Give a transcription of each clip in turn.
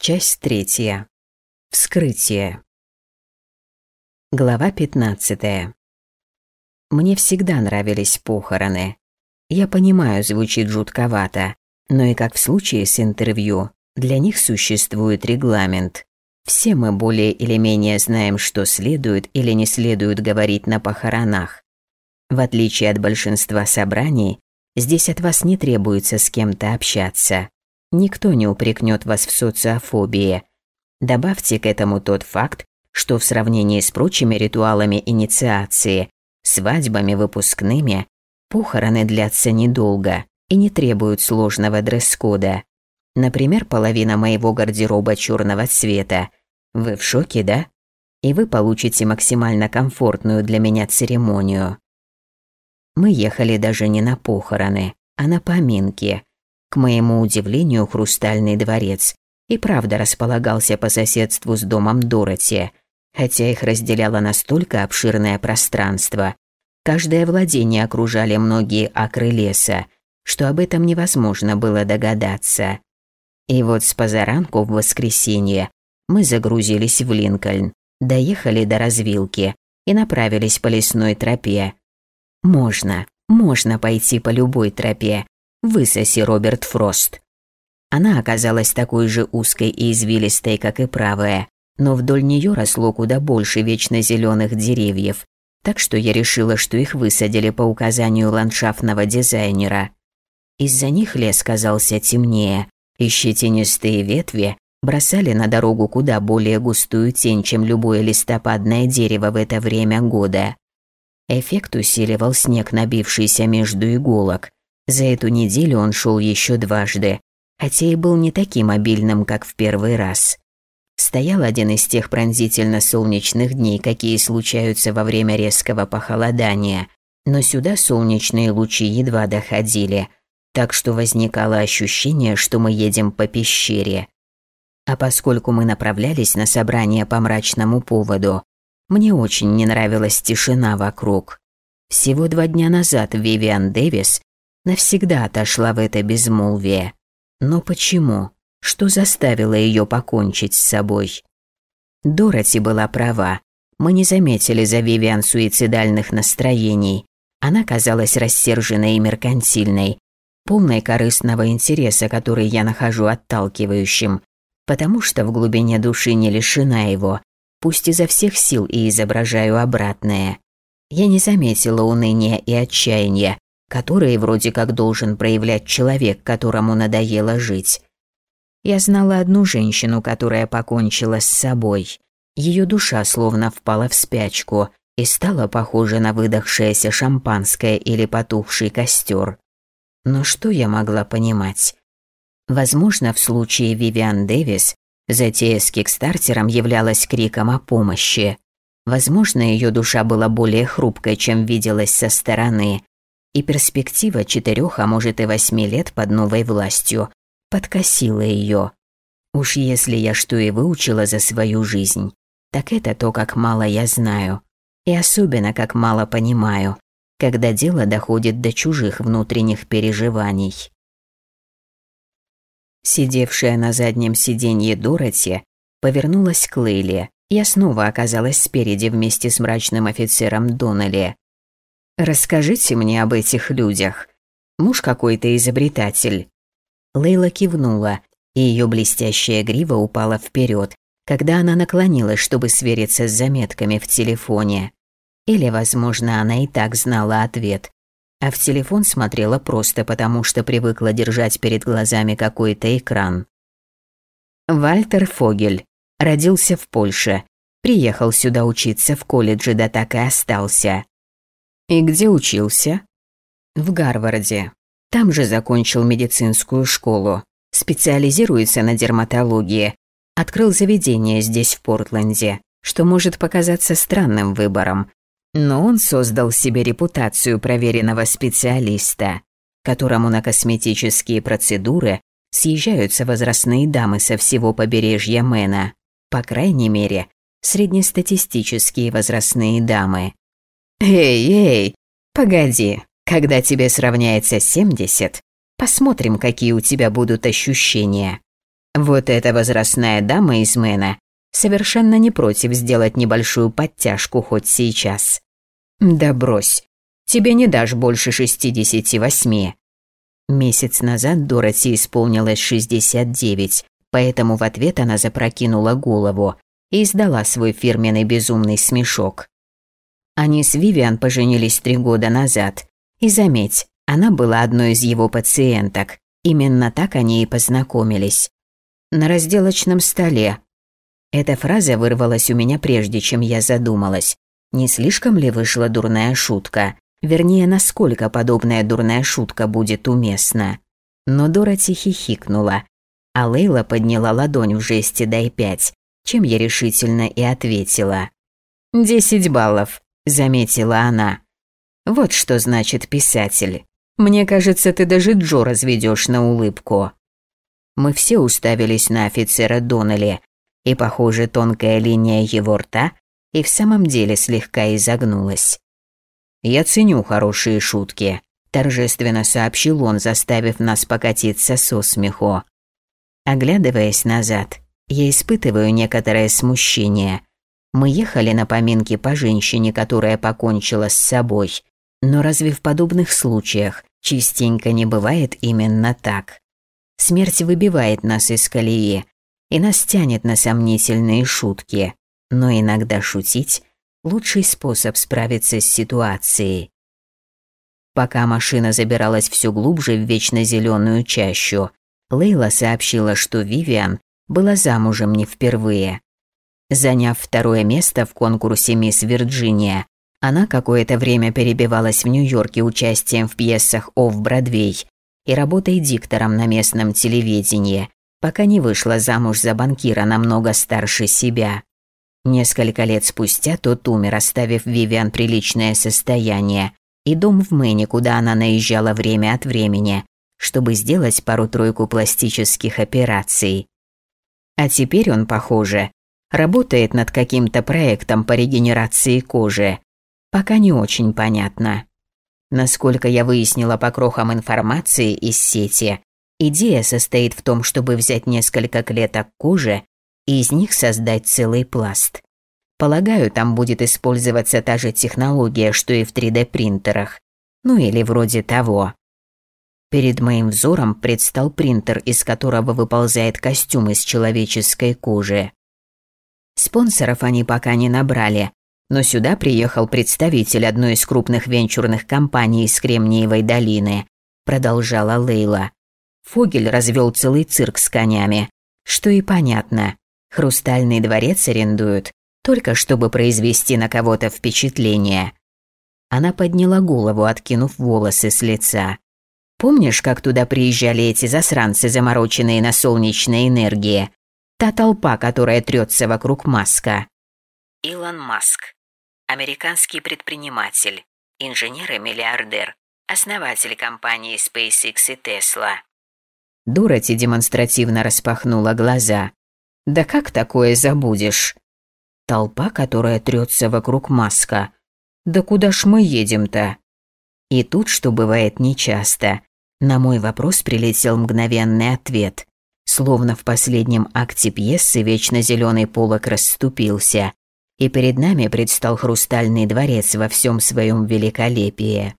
Часть третья. Вскрытие. Глава 15. Мне всегда нравились похороны. Я понимаю, звучит жутковато, но и как в случае с интервью, для них существует регламент. Все мы более или менее знаем, что следует или не следует говорить на похоронах. В отличие от большинства собраний, здесь от вас не требуется с кем-то общаться. Никто не упрекнет вас в социофобии. Добавьте к этому тот факт, что в сравнении с прочими ритуалами инициации, свадьбами, выпускными, похороны длятся недолго и не требуют сложного дресс-кода. Например, половина моего гардероба черного цвета. Вы в шоке, да? И вы получите максимально комфортную для меня церемонию. Мы ехали даже не на похороны, а на поминки – к моему удивлению, Хрустальный дворец и правда располагался по соседству с домом Дороти, хотя их разделяло настолько обширное пространство. Каждое владение окружали многие акры леса, что об этом невозможно было догадаться. И вот с позаранку в воскресенье мы загрузились в Линкольн, доехали до развилки и направились по лесной тропе. Можно, можно пойти по любой тропе, Высоси, Роберт Фрост. Она оказалась такой же узкой и извилистой, как и правая, но вдоль нее росло куда больше вечно зеленых деревьев, так что я решила, что их высадили по указанию ландшафтного дизайнера. Из-за них лес казался темнее, и щетинистые ветви бросали на дорогу куда более густую тень, чем любое листопадное дерево в это время года. Эффект усиливал снег, набившийся между иголок, за эту неделю он шел еще дважды, хотя и был не таким обильным, как в первый раз. Стоял один из тех пронзительно солнечных дней, какие случаются во время резкого похолодания, но сюда солнечные лучи едва доходили, так что возникало ощущение, что мы едем по пещере. А поскольку мы направлялись на собрание по мрачному поводу, мне очень не нравилась тишина вокруг. Всего два дня назад Вивиан Дэвис навсегда отошла в это безмолвие. Но почему? Что заставило ее покончить с собой? Дороти была права. Мы не заметили за Вивиан суицидальных настроений. Она казалась рассерженной и меркантильной, полной корыстного интереса, который я нахожу отталкивающим, потому что в глубине души не лишена его, пусть изо всех сил и изображаю обратное. Я не заметила уныния и отчаяния, которые вроде как должен проявлять человек, которому надоело жить. Я знала одну женщину, которая покончила с собой. Ее душа словно впала в спячку и стала похожа на выдохшееся шампанское или потухший костер. Но что я могла понимать? Возможно, в случае Вивиан Дэвис затея с кикстартером являлась криком о помощи. Возможно, ее душа была более хрупкой, чем виделась со стороны, и перспектива четырех, а может и восьми лет под новой властью подкосила ее. Уж если я что и выучила за свою жизнь, так это то, как мало я знаю, и особенно как мало понимаю, когда дело доходит до чужих внутренних переживаний. Сидевшая на заднем сиденье Дороти повернулась к Лейле. Я снова оказалась спереди вместе с мрачным офицером Доннелли. «Расскажите мне об этих людях. Муж какой-то изобретатель». Лейла кивнула, и ее блестящая грива упала вперед, когда она наклонилась, чтобы свериться с заметками в телефоне. Или, возможно, она и так знала ответ, а в телефон смотрела просто потому, что привыкла держать перед глазами какой-то экран. Вальтер Фогель родился в Польше, приехал сюда учиться в колледже, да так и остался. «И где учился?» «В Гарварде. Там же закончил медицинскую школу. Специализируется на дерматологии. Открыл заведение здесь, в Портленде, что может показаться странным выбором. Но он создал себе репутацию проверенного специалиста, которому на косметические процедуры съезжаются возрастные дамы со всего побережья Мэна. По крайней мере, среднестатистические возрастные дамы. «Эй, эй, погоди, когда тебе сравняется 70, посмотрим, какие у тебя будут ощущения. Вот эта возрастная дама из Мэна совершенно не против сделать небольшую подтяжку хоть сейчас. Да брось, тебе не дашь больше шестидесяти восьми. Месяц назад Дороти исполнилось шестьдесят девять, поэтому в ответ она запрокинула голову и издала свой фирменный безумный смешок. Они с Вивиан поженились три года назад, и заметь, она была одной из его пациенток. Именно так они и познакомились. На разделочном столе. Эта фраза вырвалась у меня прежде, чем я задумалась. Не слишком ли вышла дурная шутка? Вернее, насколько подобная дурная шутка будет уместна? Но Дороти хихикнула, а Лейла подняла ладонь в жесте «дай пять», чем я решительно и ответила. «Десять баллов», – заметила она. «Вот что значит писатель. Мне кажется, ты даже Джо разведешь на улыбку». Мы все уставились на офицера Доннелли, и, похоже, тонкая линия его рта и в самом деле слегка изогнулась. «Я ценю хорошие шутки», – торжественно сообщил он, заставив нас покатиться со смеху. Оглядываясь назад, я испытываю некоторое смущение. Мы ехали на поминки по женщине, которая покончила с собой. Но разве в подобных случаях частенько не бывает именно так? Смерть выбивает нас из колеи, и нас тянет на сомнительные шутки. Но иногда шутить – лучший способ справиться с ситуацией. Пока машина забиралась все глубже в вечно зеленую чащу, Лейла сообщила, что Вивиан была замужем не впервые. Заняв второе место в конкурсе «Мисс Вирджиния», она какое-то время перебивалась в Нью-Йорке участием в пьесах «Офф Бродвей» и работой диктором на местном телевидении, пока не вышла замуж за банкира намного старше себя. Несколько лет спустя тот умер, оставив Вивиан приличное состояние и дом в Мэне, куда она наезжала время от времени, чтобы сделать пару-тройку пластических операций. А теперь он, похоже, работает над каким-то проектом по регенерации кожи. Пока не очень понятно. Насколько я выяснила по крохам информации из сети, идея состоит в том, чтобы взять несколько клеток кожи и из них создать целый пласт. Полагаю, там будет использоваться та же технология, что и в 3D-принтерах. Ну или вроде того. Перед моим взором предстал принтер, из которого выползает костюм из человеческой кожи. Спонсоров они пока не набрали, но сюда приехал представитель одной из крупных венчурных компаний из Кремниевой долины, продолжала Лейла. Фогель развел целый цирк с конями, что и понятно. Хрустальный дворец арендуют, только чтобы произвести на кого-то впечатление. Она подняла голову, откинув волосы с лица. Помнишь, как туда приезжали эти засранцы, замороченные на солнечной энергии? Та толпа, которая трется вокруг Маска. Илон Маск. Американский предприниматель, инженер и миллиардер, основатель компании SpaceX и Tesla. Дороти демонстративно распахнула глаза. «Да как такое забудешь?» Толпа, которая трется вокруг Маска. «Да куда ж мы едем-то?» И тут, что бывает нечасто, на мой вопрос прилетел мгновенный ответ. Словно в последнем акте пьесы вечно зеленый полок расступился, и перед нами предстал хрустальный дворец во всем своем великолепии.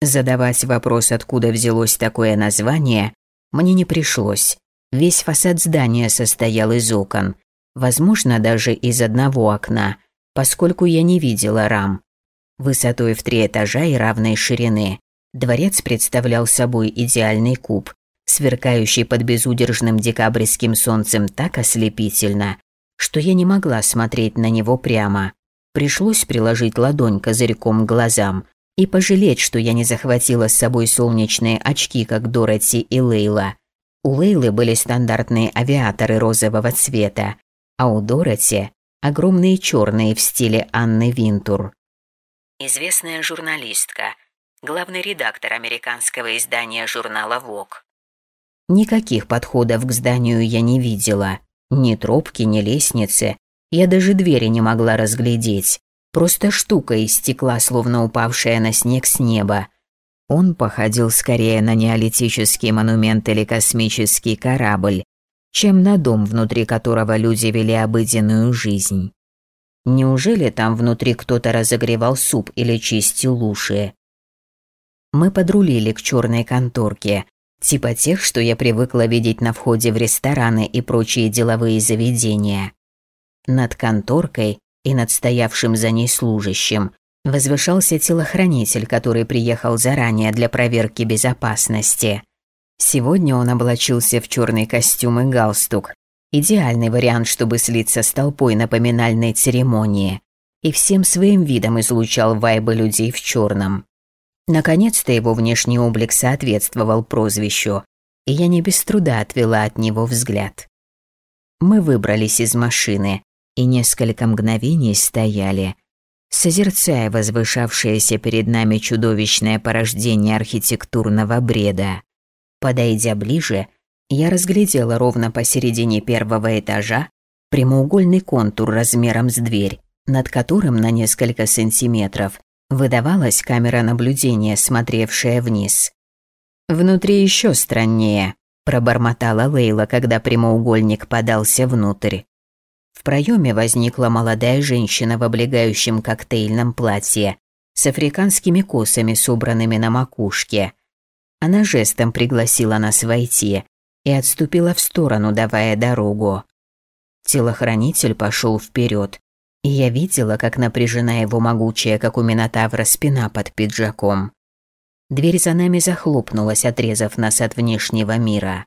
Задавать вопрос, откуда взялось такое название, мне не пришлось. Весь фасад здания состоял из окон, возможно, даже из одного окна, поскольку я не видела рам. Высотой в три этажа и равной ширины. Дворец представлял собой идеальный куб, сверкающий под безудержным декабрьским солнцем так ослепительно, что я не могла смотреть на него прямо. Пришлось приложить ладонь козырьком к глазам и пожалеть, что я не захватила с собой солнечные очки, как Дороти и Лейла. У Лейлы были стандартные авиаторы розового цвета, а у Дороти – огромные черные в стиле Анны Винтур. Известная журналистка – главный редактор американского издания журнала Vogue. Никаких подходов к зданию я не видела. Ни тропки, ни лестницы. Я даже двери не могла разглядеть. Просто штука из стекла, словно упавшая на снег с неба. Он походил скорее на неолитический монумент или космический корабль, чем на дом, внутри которого люди вели обыденную жизнь. Неужели там внутри кто-то разогревал суп или чистил уши? Мы подрулили к черной конторке, типа тех, что я привыкла видеть на входе в рестораны и прочие деловые заведения. Над конторкой и над стоявшим за ней служащим возвышался телохранитель, который приехал заранее для проверки безопасности. Сегодня он облачился в черный костюм и галстук. Идеальный вариант, чтобы слиться с толпой на поминальной церемонии. И всем своим видом излучал вайбы людей в черном. Наконец-то его внешний облик соответствовал прозвищу, и я не без труда отвела от него взгляд. Мы выбрались из машины и несколько мгновений стояли, созерцая возвышавшееся перед нами чудовищное порождение архитектурного бреда. Подойдя ближе, я разглядела ровно посередине первого этажа прямоугольный контур размером с дверь, над которым на несколько сантиметров выдавалась камера наблюдения, смотревшая вниз. «Внутри еще страннее», – пробормотала Лейла, когда прямоугольник подался внутрь. В проеме возникла молодая женщина в облегающем коктейльном платье с африканскими косами, собранными на макушке. Она жестом пригласила нас войти и отступила в сторону, давая дорогу. Телохранитель пошел вперед, и я видела, как напряжена его могучая, как у Минотавра, спина под пиджаком. Дверь за нами захлопнулась, отрезав нас от внешнего мира.